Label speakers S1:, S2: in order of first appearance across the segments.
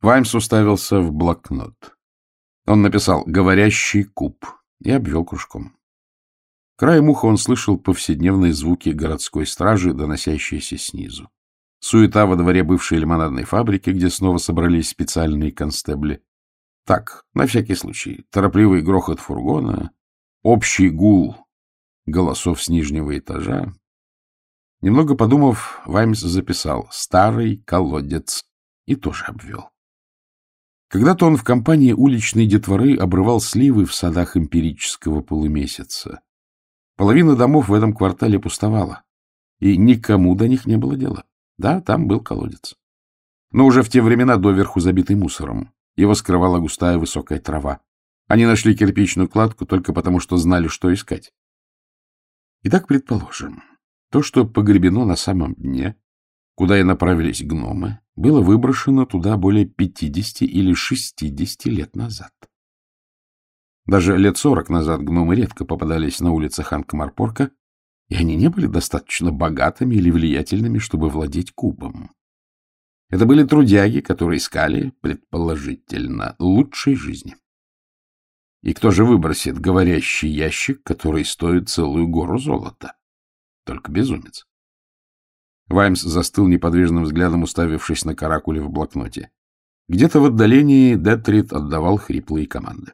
S1: Ваймс уставился в блокнот. Он написал «говорящий куб» и обвел кружком. Краем уха он слышал повседневные звуки городской стражи, доносящиеся снизу. Суета во дворе бывшей лимонадной фабрики, где снова собрались специальные констебли. Так, на всякий случай, торопливый грохот фургона, общий гул голосов с нижнего этажа. Немного подумав, Ваймс записал «старый колодец» и тоже обвел. Когда-то он в компании уличной детворы обрывал сливы в садах эмпирического полумесяца. Половина домов в этом квартале пустовала, и никому до них не было дела. Да, там был колодец. Но уже в те времена доверху забитый мусором. Его скрывала густая высокая трава. Они нашли кирпичную кладку только потому, что знали, что искать. Итак, предположим, то, что погребено на самом дне, куда и направились гномы, было выброшено туда более 50 или 60 лет назад. Даже лет сорок назад гномы редко попадались на улицах Анкмарпорка, и они не были достаточно богатыми или влиятельными, чтобы владеть кубом. Это были трудяги, которые искали, предположительно, лучшей жизни. И кто же выбросит говорящий ящик, который стоит целую гору золота? Только безумец. Ваймс застыл неподвижным взглядом, уставившись на каракуле в блокноте. Где-то в отдалении Детрит отдавал хриплые команды.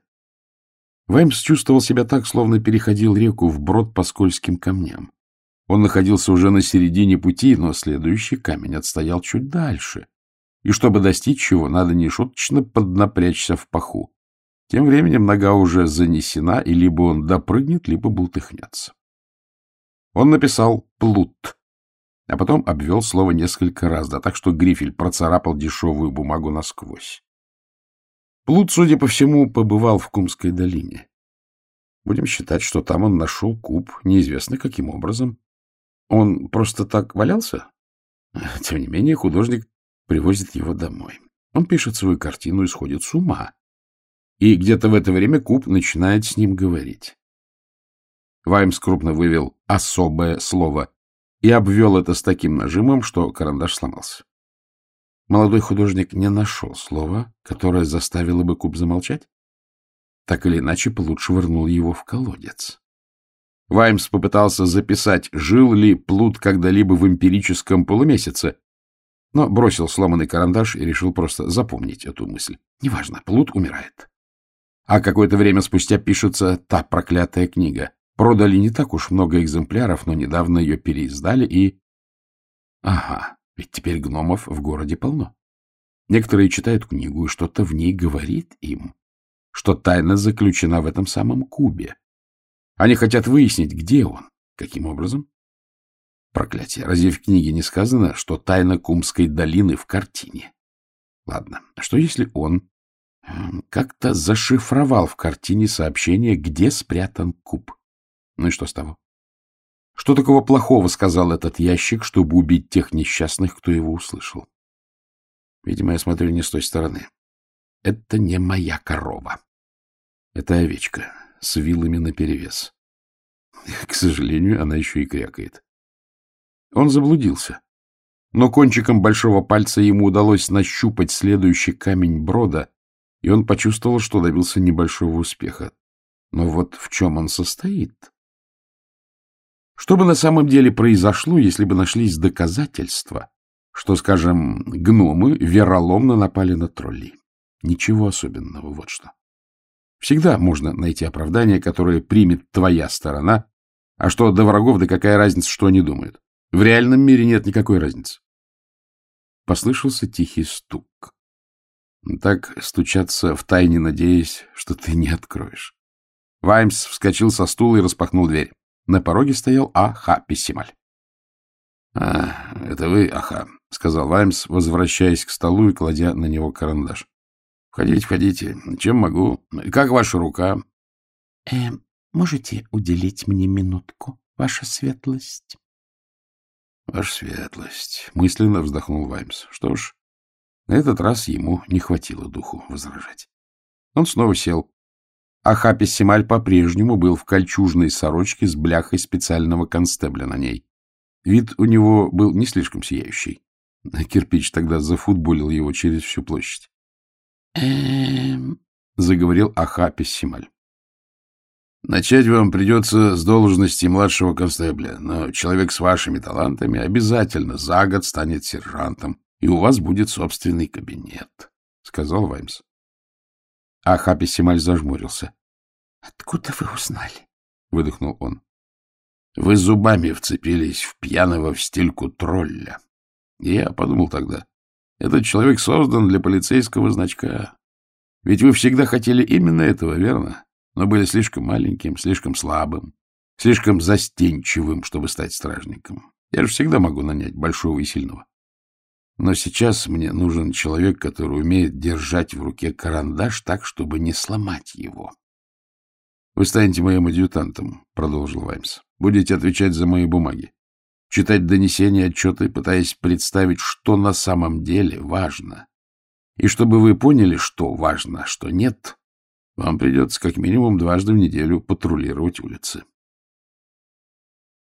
S1: Ваймс чувствовал себя так, словно переходил реку вброд по скользким камням. Он находился уже на середине пути, но следующий камень отстоял чуть дальше. И чтобы достичь его, надо нешуточно поднапрячься в паху. Тем временем нога уже занесена, и либо он допрыгнет, либо бултыхнется. Он написал «плут», а потом обвел слово несколько раз, да так, что грифель процарапал дешевую бумагу насквозь. Плут, судя по всему, побывал в Кумской долине. Будем считать, что там он нашел куб, неизвестно каким образом. Он просто так валялся? Тем не менее, художник привозит его домой. Он пишет свою картину и сходит с ума. И где-то в это время куб начинает с ним говорить. Ваймс крупно вывел особое слово и обвел это с таким нажимом, что карандаш сломался. Молодой художник не нашел слова, которое заставило бы куб замолчать? Так или иначе, Плут швырнул его в колодец. Ваймс попытался записать, жил ли Плут когда-либо в эмпирическом полумесяце, но бросил сломанный карандаш и решил просто запомнить эту мысль. Неважно, Плут умирает. А какое-то время спустя пишется та проклятая книга. Продали не так уж много экземпляров, но недавно ее переиздали и... Ага, ведь теперь гномов в городе полно. Некоторые читают книгу, и что-то в ней говорит им, что тайна заключена в этом самом кубе. Они хотят выяснить, где он, каким образом. Проклятие, разве в книге не сказано, что тайна Кумской долины в картине? Ладно, а что если он эм, как-то зашифровал в картине сообщение, где спрятан куб? Ну и что с того? Что такого плохого сказал этот ящик, чтобы убить тех несчастных, кто его услышал? Видимо, я смотрю не с той стороны. Это не моя корова. Это овечка с вилами наперевес. К сожалению, она еще и крякает. Он заблудился. Но кончиком большого пальца ему удалось нащупать следующий камень брода, и он почувствовал, что добился небольшого успеха. Но вот в чем он состоит? Что бы на самом деле произошло, если бы нашлись доказательства, что, скажем, гномы вероломно напали на троллей? Ничего особенного, вот что. Всегда можно найти оправдание, которое примет твоя сторона, а что до врагов, да какая разница, что они думают. В реальном мире нет никакой разницы. Послышался тихий стук. Так стучаться в тайне, надеясь, что ты не откроешь. Ваймс вскочил со стула и распахнул дверь. На пороге стоял Аха Пессималь. — А, это вы, Аха, — сказал Ваймс, возвращаясь к столу и кладя на него карандаш. — Входите, входите. Чем могу? Как ваша рука?
S2: — э, Можете уделить мне минутку, ваша светлость?
S1: — Ваша светлость, — мысленно вздохнул Ваймс. Что ж, на этот раз ему не хватило духу возражать. Он снова сел, а Хапи Сималь по-прежнему был в кольчужной сорочке с бляхой специального констебля на ней. Вид у него был не слишком сияющий. Кирпич тогда зафутболил его через всю площадь.
S2: Эм...
S1: — заговорил Аха Пессималь. Начать вам придется с должности младшего констебля, но человек с вашими талантами обязательно за год станет сержантом, и у вас будет собственный кабинет, — сказал Ваймс. Аха Пессималь зажмурился.
S2: — Откуда вы узнали?
S1: — выдохнул он. — Вы зубами вцепились в пьяного в стельку тролля. Я подумал тогда, этот человек создан для полицейского значка. Ведь вы всегда хотели именно этого, верно? Но были слишком маленьким, слишком слабым, слишком застенчивым, чтобы стать стражником. Я же всегда могу нанять большого и сильного. Но сейчас мне нужен человек, который умеет держать в руке карандаш так, чтобы не сломать его. — Вы станете моим адъютантом, — продолжил Ваймс. — Будете отвечать за мои бумаги. Читать донесения, отчеты, пытаясь представить, что на самом деле важно. И чтобы вы поняли, что важно, а что нет, вам придется как минимум дважды в неделю патрулировать улицы.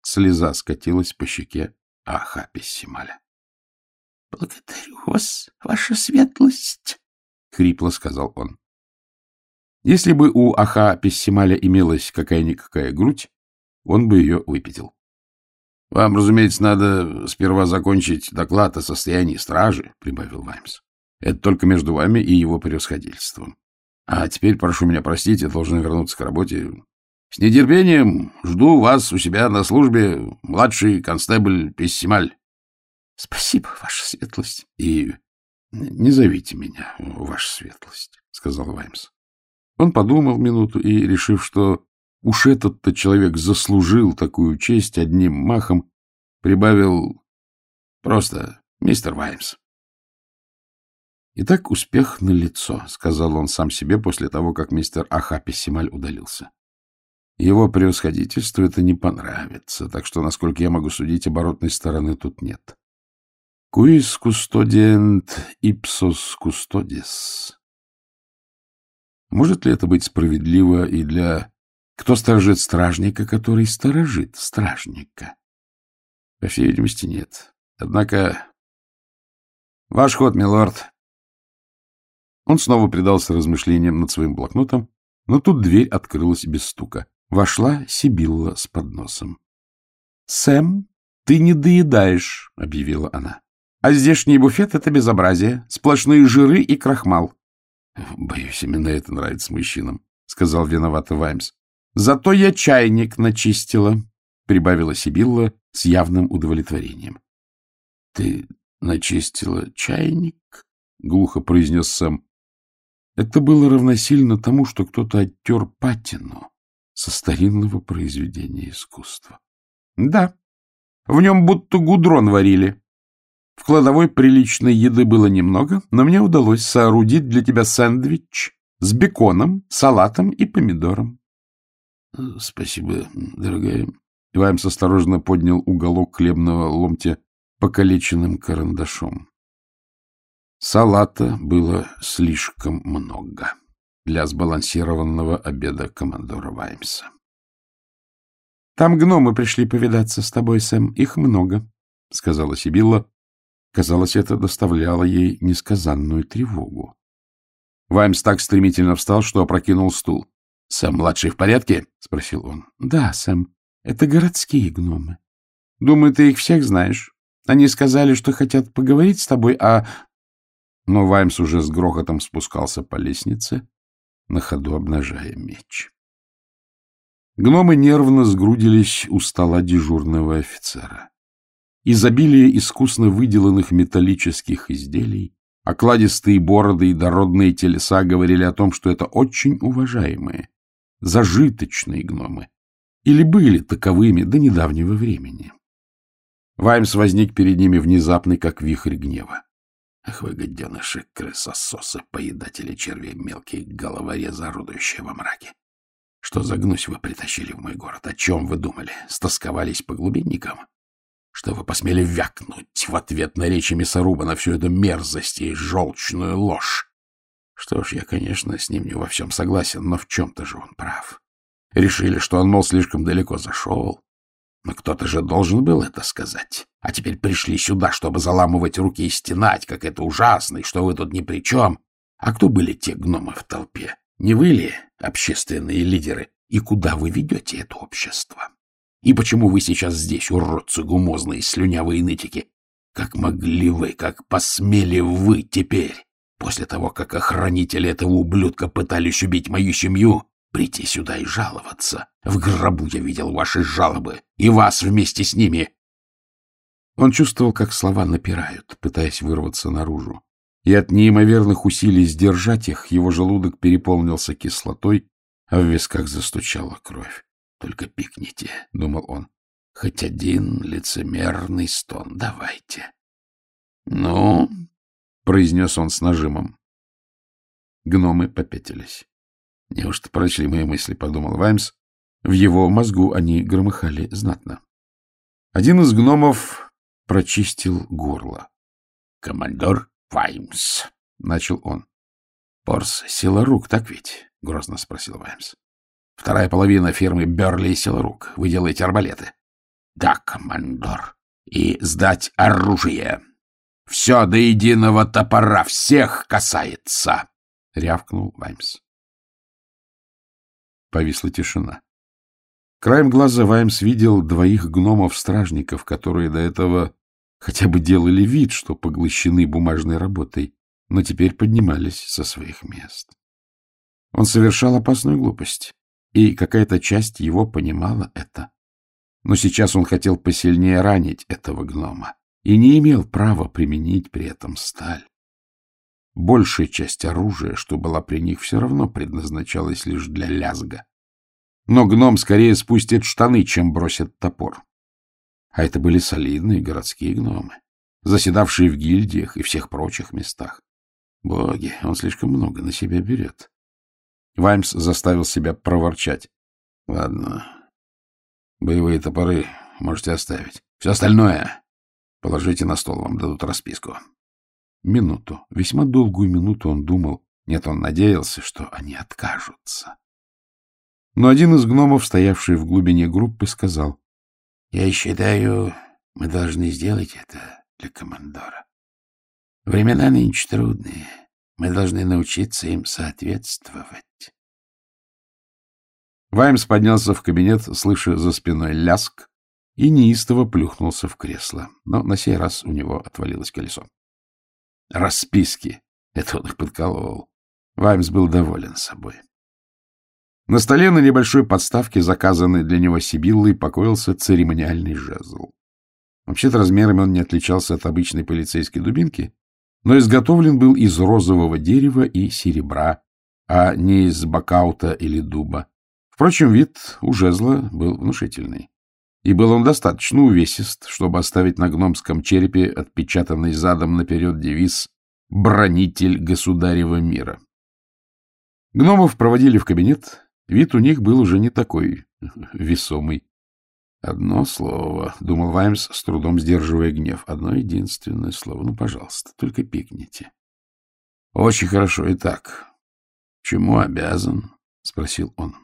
S1: Слеза скатилась по щеке Аха Пессималя.
S2: — Благодарю вас, ваша светлость, — хрипло сказал он.
S1: Если бы у Аха Пессималя имелась какая-никакая грудь, он бы ее выпятил. — Вам, разумеется, надо сперва закончить доклад о состоянии стражи, — прибавил Ваймс. — Это только между вами и его превосходительством. А теперь, прошу меня простить, я должен вернуться к работе. С нетерпением жду вас у себя на службе, младший констебль Пессималь.
S2: — Спасибо, ваша светлость.
S1: — И не зовите меня, ваша светлость, — сказал Ваймс. Он подумал минуту и, решив, что уж этот-то человек заслужил такую честь одним махом, прибавил просто «Мистер Ваймс». «Итак, успех налицо», — сказал он сам себе после того, как мистер Ахапи Сималь удалился. Его превосходительству это не понравится, так что, насколько я могу судить, оборотной стороны тут нет. Quis custodient ipsos custodis. Может ли это быть справедливо и для... Кто сторожит стражника, который сторожит стражника? По всей видимости, нет. Однако... Ваш ход, милорд. Он снова предался размышлениям над своим блокнотом, но тут дверь открылась без стука. Вошла Сибилла с подносом. — Сэм, ты не доедаешь, — объявила она. — А здешний буфет — это безобразие, сплошные жиры и крахмал. — Боюсь, именно это нравится мужчинам, — сказал виновато Ваймс. — Зато я чайник начистила, — прибавила Сибилла с явным удовлетворением. — Ты начистила чайник? — глухо произнес Сэм. Это было равносильно тому, что кто-то оттер патину со старинного произведения искусства. Да, в нем будто гудрон варили. В кладовой приличной еды было немного, но мне удалось соорудить для тебя сэндвич с беконом, салатом и помидором. — Спасибо, дорогая. Ваймс осторожно поднял уголок хлебного ломтя покалеченным карандашом. Салата было слишком много для сбалансированного обеда командора Ваймса. — Там гномы пришли повидаться с тобой, Сэм. Их много, — сказала Сибилла. Казалось, это доставляло ей несказанную тревогу. Ваймс так стремительно встал, что опрокинул стул. — Сэм, младший, в порядке? — спросил он. — Да, Сэм, это городские гномы. Думаю, ты их всех знаешь. Они сказали, что хотят поговорить с тобой о но Ваймс уже с грохотом спускался по лестнице, на ходу обнажая меч. Гномы нервно сгрудились у стола дежурного офицера. Изобилие искусно выделанных металлических изделий, окладистые бороды и дородные телеса говорили о том, что это очень уважаемые, зажиточные гномы, или были таковыми до недавнего времени. Ваймс возник перед ними внезапный, как вихрь гнева. Ах вы, гаденыши, крысососы, поедатели червей, мелкие головорезы, орудующие во мраке. Что за гнусь вы притащили в мой город? О чем вы думали? Стосковались по глубинникам? Что вы посмели вякнуть в ответ на речи мясоруба на всю эту мерзость и желчную ложь? Что ж, я, конечно, с ним не во всем согласен, но в чем-то же он прав. Решили, что он, мол, слишком далеко зашел. Но кто-то же должен был это сказать. А теперь пришли сюда, чтобы заламывать руки и стенать, как это ужасно, и что вы тут ни при чем. А кто были те гномы в толпе? Не вы ли общественные лидеры? И куда вы ведете это общество? И почему вы сейчас здесь, уродцы гумозные, слюнявые нытики? Как могли вы, как посмели вы теперь, после того, как охранители этого ублюдка пытались убить мою семью, прийти сюда и жаловаться? В гробу я видел ваши жалобы, и вас вместе с ними. Он чувствовал, как слова напирают, пытаясь вырваться наружу. И от неимоверных усилий сдержать их его желудок переполнился кислотой, а в висках застучала кровь. «Только пикните», — думал он. «Хоть один лицемерный стон давайте». «Ну?» — произнес он с нажимом. Гномы попятились. «Неужто прочли мои мысли?» — подумал Ваймс. В его мозгу они громыхали знатно. Один из гномов прочистил горло. — Командор Ваймс, — начал он. — Порс — сила рук, так ведь? — грозно спросил Ваймс. — Вторая половина фирмы Берли — сила рук. Вы делаете арбалеты? — Да, командор. И сдать оружие. Все до единого топора всех касается, — рявкнул Ваймс. Повисла тишина. Краем глаза Ваймс видел двоих гномов-стражников, которые до этого хотя бы делали вид, что поглощены бумажной работой, но теперь поднимались со своих мест. Он совершал опасную глупость, и какая-то часть его понимала это. Но сейчас он хотел посильнее ранить этого гнома и не имел права применить при этом сталь. Большая часть оружия, что была при них, все равно предназначалась лишь для лязга. Но гном скорее спустит штаны, чем бросит топор. А это были солидные городские гномы, заседавшие в гильдиях и всех прочих местах. Боги, он слишком много на себя берет. Ваймс заставил себя проворчать. — Ладно, боевые топоры можете оставить. Все остальное положите на стол, вам дадут расписку. Минуту, весьма долгую минуту он думал, нет, он надеялся, что они откажутся. Но один из гномов, стоявший в глубине группы, сказал, — Я считаю, мы должны сделать это для командора. Времена нынче трудные. Мы должны научиться им соответствовать. Ваймс поднялся в кабинет, слыша за спиной ляск, и неистово плюхнулся в кресло. Но на сей раз у него отвалилось колесо. Расписки. Это он их подколол. Ваймс был доволен собой. На столе на небольшой подставке, заказанной для него Сибиллой, покоился церемониальный жезл. Вообще-то размерами он не отличался от обычной полицейской дубинки, но изготовлен был из розового дерева и серебра, а не из бакаута или дуба. Впрочем, вид у жезла был внушительный. И был он достаточно увесист, чтобы оставить на гномском черепе отпечатанный задом наперед девиз «Бронитель государева мира». Гномов проводили в кабинет, Вид у них был уже не такой весомый. Одно слово, — думал Ваймс, с трудом сдерживая гнев. Одно единственное слово. Ну, пожалуйста, только пикните. — Очень хорошо. Итак, чему обязан? — спросил он.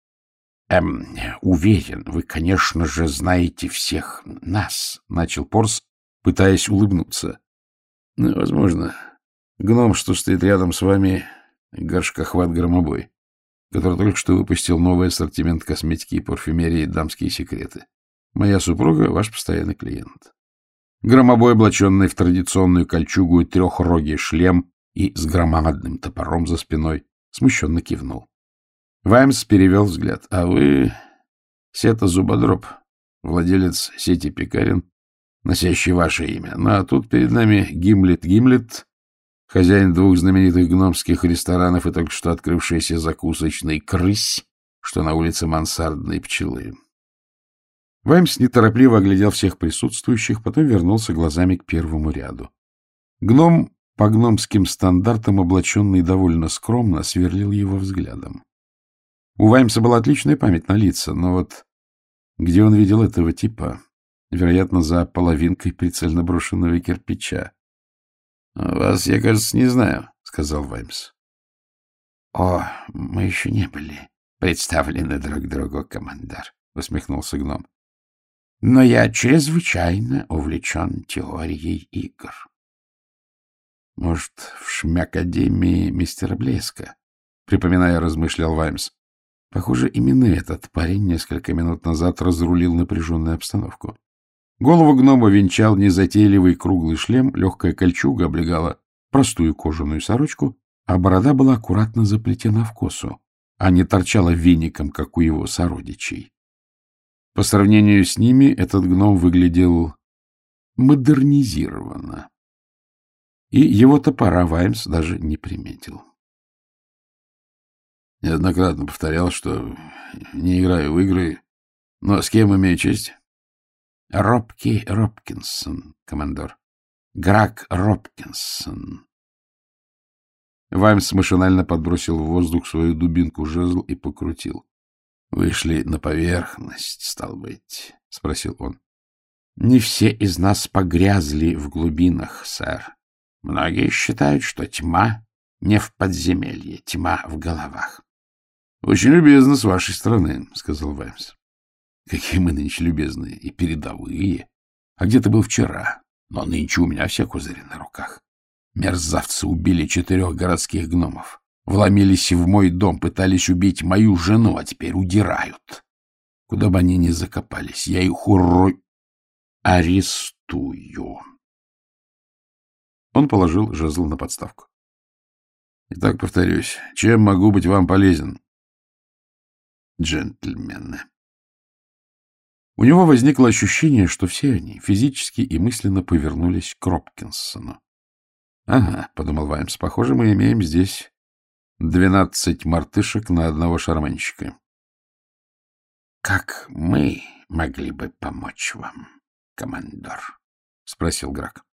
S1: — Эм, уверен, вы, конечно же, знаете всех нас, — начал Порс, пытаясь улыбнуться. — Ну, возможно. Гном, что стоит рядом с вами, горшкохват громобой который только что выпустил новый ассортимент косметики и парфюмерии «Дамские секреты». Моя супруга — ваш постоянный клиент. Громобой, облаченный в традиционную кольчугу и трехрогий шлем и с громадным топором за спиной, смущенно кивнул. Ваймс перевел взгляд. — А вы Сета Зубодроб, владелец сети пекарен, носящий ваше имя. Ну, а тут перед нами Гимлет Гимлет, хозяин двух знаменитых гномских ресторанов и только что открывшийся закусочный «Крысь», что на улице Мансардной пчелы. Ваймс неторопливо оглядел всех присутствующих, потом вернулся глазами к первому ряду. Гном, по гномским стандартам облаченный довольно скромно, сверлил его взглядом. У Ваймса была отличная память на лица, но вот где он видел этого типа? Вероятно, за половинкой прицельно брошенного кирпича. — Вас, я, кажется, не знаю, — сказал Ваймс. — О, мы еще не были представлены друг другу, командир, — усмехнулся гном. — Но я чрезвычайно увлечен теорией игр. Может, в шмякадемии мистера Блеска? Припоминая, размышлял Ваймс. Похоже, именно этот парень несколько минут назад разрулил напряженную обстановку. Голову гнома венчал незатейливый круглый шлем, легкая кольчуга облегала простую кожаную сорочку, а борода была аккуратно заплетена в косу, а не торчала веником, как у его сородичей. По сравнению с ними этот гном выглядел модернизированно. И его топора Ваймс даже не приметил. Неоднократно повторял, что не играю в игры, но с кем имею честь? Робки Робкинсон, командор. Грак Робкинсон. Ваймс машинально подбросил в воздух свою дубинку жезл и покрутил. — Вышли на поверхность, стал быть, — спросил он. — Не все из нас погрязли в глубинах, сэр. Многие считают, что тьма не в подземелье, тьма в головах. — Очень любезно с вашей стороны, — сказал Ваймс. — Какие мы нынче любезные и передовые. А где ты был вчера? Но нынче у меня все козыри на руках. Мерзавцы убили четырех городских гномов. Вломились в мой дом, пытались убить мою жену, а теперь удирают. Куда бы они ни закопались, я их урой... арестую. Он положил жезл на подставку. Итак, повторюсь, чем могу быть вам полезен? Джентльмены. У него возникло ощущение, что все они физически и мысленно повернулись к Робкинсону. — Ага, — подумал Ваймс, — похоже, мы имеем здесь Двенадцать мартышек на одного шарманщика. — Как мы могли бы помочь вам, командор? — спросил Грак.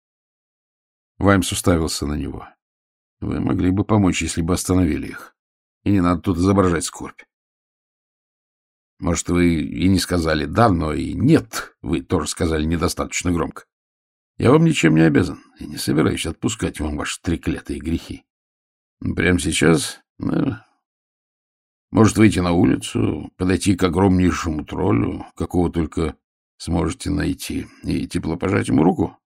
S1: Ваймс уставился на него. — Вы могли бы помочь, если бы остановили их. И не надо тут изображать скорбь. Может, вы и не сказали «да», но и «нет» вы тоже сказали недостаточно громко. Я вам ничем не обязан и не собираюсь отпускать вам ваши треклятые грехи. Прямо сейчас ну, может выйти на улицу, подойти к огромнейшему троллю, какого только сможете найти, и тепло пожать ему руку?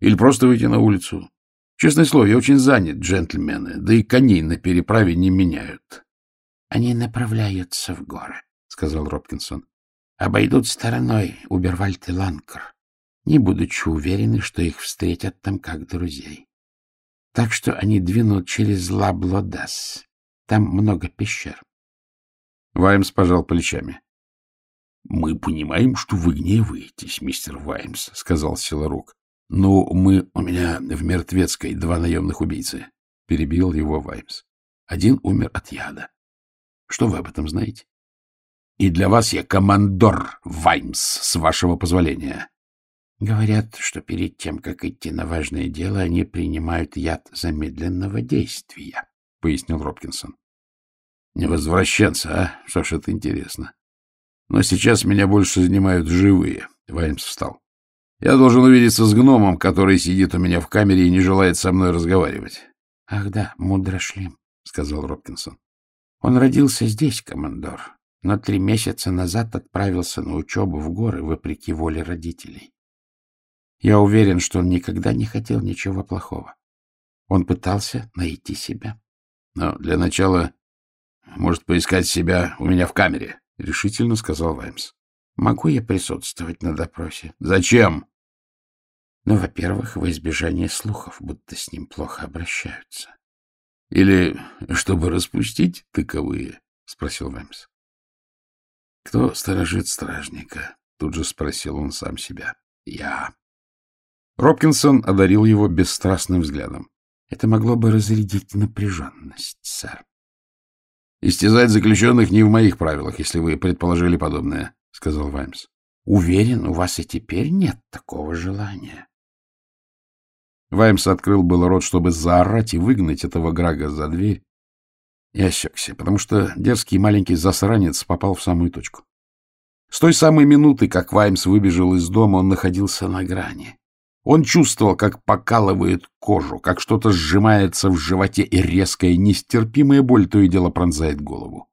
S1: Или просто выйти на улицу? Честное слово, я очень занят, джентльмены, да и коней на переправе не меняют. — Они направляются в горы, — сказал Робкинсон. — Обойдут стороной Убервальд и Ланкер, не будучи уверены, что их встретят там как друзей. Так что они двинут через Лаблодас. Там много пещер. Ваймс пожал плечами. — Мы понимаем, что вы гневаетесь, мистер Ваймс, — сказал Силарук. — Но мы... У меня в Мертвецкой два наемных убийцы, — перебил его Ваймс. Один умер от яда. Что вы об этом знаете? И для вас я командор Ваймс, с вашего позволения. Говорят, что перед тем, как идти на важное дело, они принимают яд замедленного действия, — пояснил Робкинсон. — Не возвращенцы, а? Что ж, это интересно. Но сейчас меня больше занимают живые. Ваймс встал. Я должен увидеться с гномом, который сидит у меня в камере и не желает со мной разговаривать. — Ах да, мудрошлим, — сказал Робкинсон. — Он родился здесь, командор, но три месяца назад отправился на учебу в горы вопреки воле родителей. Я уверен, что он никогда не хотел ничего плохого. Он пытался найти себя. Но для начала может поискать себя у меня в камере, — решительно сказал Ваймс. — Могу я присутствовать на допросе? — Зачем? — Ну, во-первых, во избежание слухов, будто с ним плохо обращаются. — Или чтобы распустить таковые? — спросил Ваймс. — Кто сторожит стражника? — тут же спросил он сам себя. — Я. Робкинсон одарил его бесстрастным взглядом. — Это могло бы разрядить напряженность, сэр. — Истязать заключенных не в моих правилах, если вы предположили подобное, — сказал Ваймс. — Уверен, у вас и теперь нет такого желания. Ваймс открыл был рот, чтобы заорать и выгнать этого Грага за дверь, и осекся, потому что дерзкий маленький засранец попал в самую точку. С той самой минуты, как Ваймс выбежал из дома, он находился на грани. Он чувствовал, как покалывает кожу, как что-то сжимается в животе, и резкая, нестерпимая боль то и дело пронзает голову.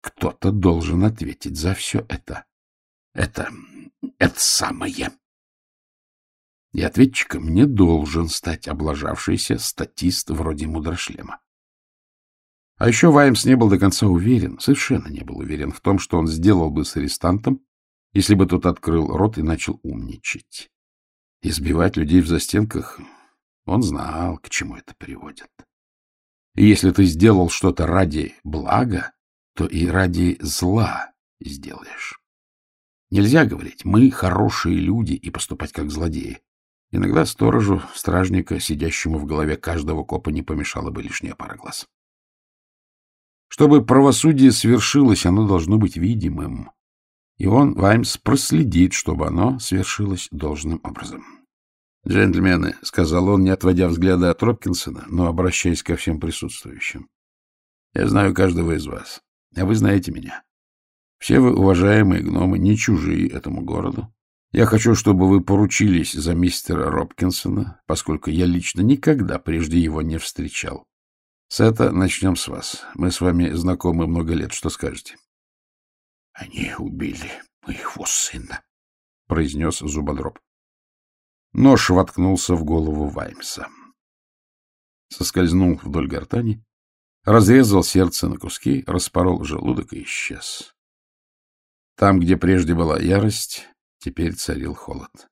S1: Кто-то должен ответить за все это. Это... это самое. И ответчиком не должен стать облажавшийся статист вроде Мудрошлема. А еще Ваймс не был до конца уверен, совершенно не был уверен в том, что он сделал бы с арестантом, если бы тот открыл рот и начал умничать. Избивать людей в застенках он знал, к чему это приводит. И если ты сделал что-то ради блага, то и ради зла сделаешь. Нельзя говорить «мы хорошие люди» и поступать как злодеи. Иногда сторожу, стражника, сидящему в голове каждого копа, не помешала бы лишняя пара глаз. Чтобы правосудие свершилось, оно должно быть видимым. И он, Ваймс, проследит, чтобы оно свершилось должным образом. «Джентльмены», — сказал он, не отводя взгляда от Робкинсона, но обращаясь ко всем присутствующим, — «я знаю каждого из вас, а вы знаете меня. Все вы, уважаемые гномы, не чужие этому городу. Я хочу, чтобы вы поручились за мистера Робкинсона, поскольку я лично никогда прежде его не встречал. Сета, начнем с вас. Мы с вами знакомы много лет. Что скажете? — Они убили моего сына, — произнес Зубодроб. Нож воткнулся в голову Ваймса. Соскользнул вдоль гортани, разрезал сердце на куски, распорол желудок и исчез. Там, где прежде была ярость, теперь царил холод.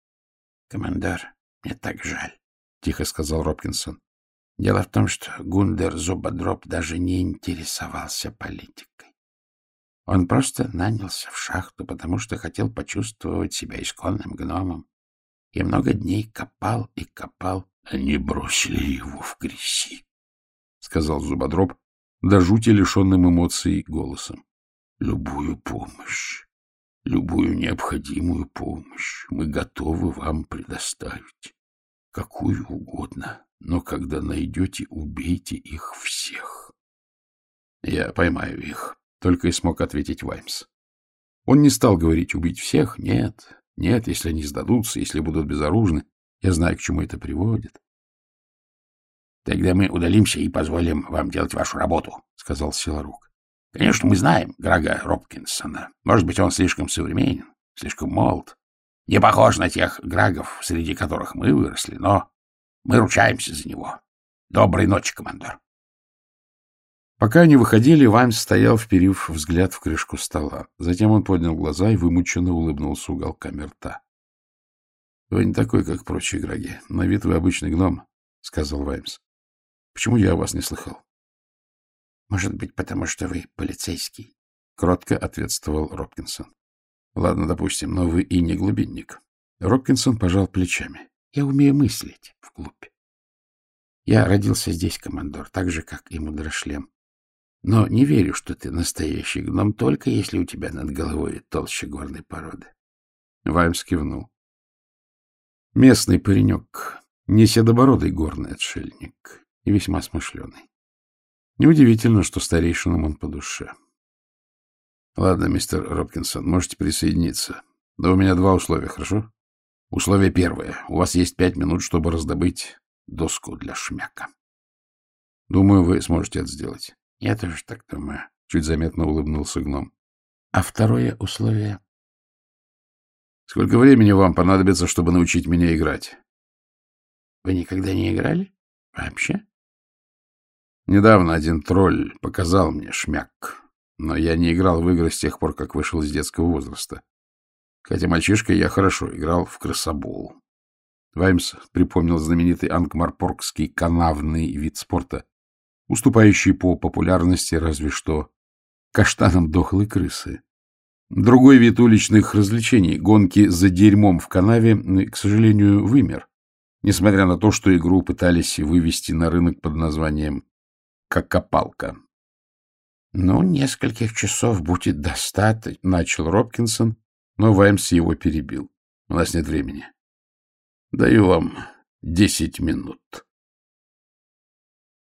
S1: — Командор, мне так жаль, — тихо сказал Робкинсон. — Дело в том, что Гундер Зубодроб даже не интересовался политикой. Он просто нанялся в шахту, потому что хотел почувствовать себя исконным гномом и много дней копал и копал. Они бросили его в грязи, — сказал Зубодроб, до жути лишенным эмоций голосом. — Любую помощь, любую необходимую помощь мы готовы вам предоставить. Какую угодно, но когда найдете, убейте их всех. — Я поймаю их, — только и смог ответить Ваймс. Он не стал говорить «убить всех», нет, нет, если они сдадутся, если будут безоружны, я знаю, к чему это приводит. — Тогда мы удалимся и позволим вам делать вашу работу, — сказал Силарук. — Конечно, мы знаем Грага Робкинсона. Может быть, он слишком современен, слишком молод. Не похож на тех Грагов, среди которых мы выросли, но мы ручаемся за него. Доброй ночи, командор. Пока они выходили, Ваймс стоял, вперив взгляд в крышку стола. Затем он поднял глаза и вымученно улыбнулся уголками рта. — Вы не такой, как прочие граги. На вид вы обычный гном, — сказал Ваймс. — Почему я о вас не слыхал?
S2: — Может быть, потому что вы полицейский?
S1: — кротко ответствовал Робкинсон. — Ладно, допустим, но вы и не глубинник. Робкинсон пожал плечами. — Я умею мыслить в клубе. Я родился здесь, командор, так же, как и Мудрошлем. Но не верю, что ты настоящий гном, только если у тебя над головой толще горной породы. Ваймс кивнул. Местный паренек, не седобородый горный отшельник и весьма смышленый. Неудивительно, что старейшинам он по душе. Ладно, мистер Робкинсон, можете присоединиться. Но у меня два условия, хорошо? Условие первое. У вас есть пять минут, чтобы раздобыть доску для шмяка. Думаю, вы сможете это сделать.
S2: — Я тоже так думаю, —
S1: чуть заметно улыбнулся гном.
S2: — А второе условие?
S1: — Сколько времени вам понадобится, чтобы научить меня играть?
S2: — Вы никогда не играли? Вообще?
S1: Недавно один тролль показал мне шмяк, но я не играл в игры с тех пор, как вышел из детского возраста. Хотя мальчишкой я хорошо играл в крысобол. Ваймс припомнил знаменитый ангмарпоргский канавный вид спорта, уступающий по популярности разве что каштанам дохлой крысы. Другой вид уличных развлечений, гонки за дерьмом в канаве, к сожалению, вымер, несмотря на то, что игру пытались вывести на рынок под названием «Кокопалка».
S2: «Ну, нескольких часов будет достаточно», —
S1: начал Робкинсон, но Ваймс его перебил. «У нас нет времени. Даю вам десять минут».